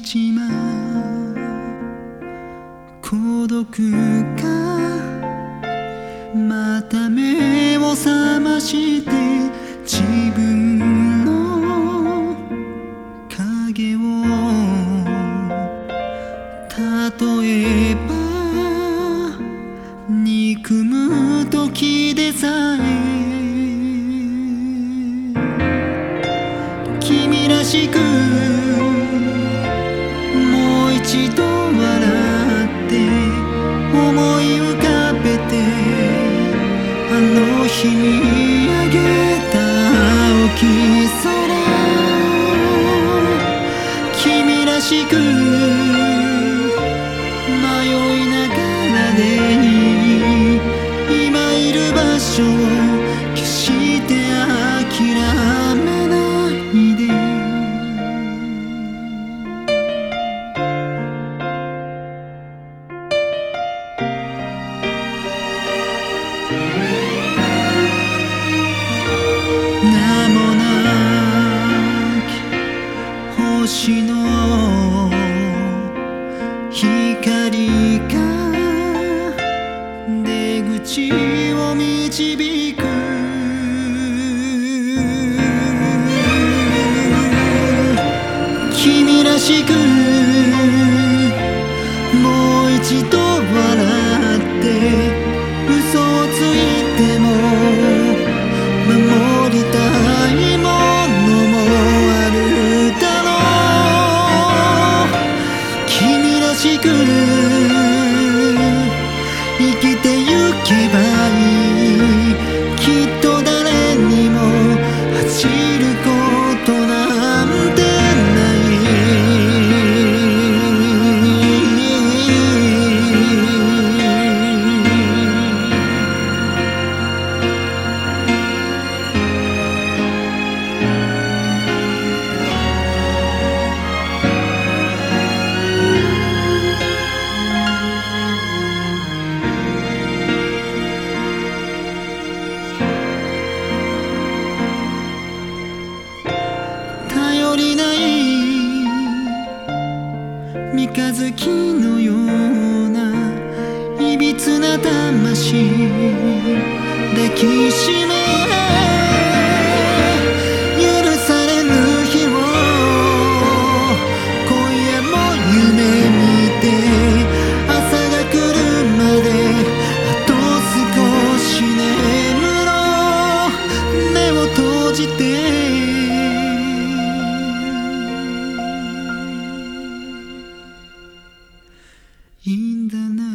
七間孤独がまた目を覚まして自分の影を例えば憎む時でさえ君らしく一度笑って思い浮かべてあの日見上げた青き空君らしく星の光が出口を導く。君らしくもう一度月のようないびつな魂抱きしめ許されぬ日を今夜も夢見て朝が来るまであと少し眠ろう。目を閉じていいんだな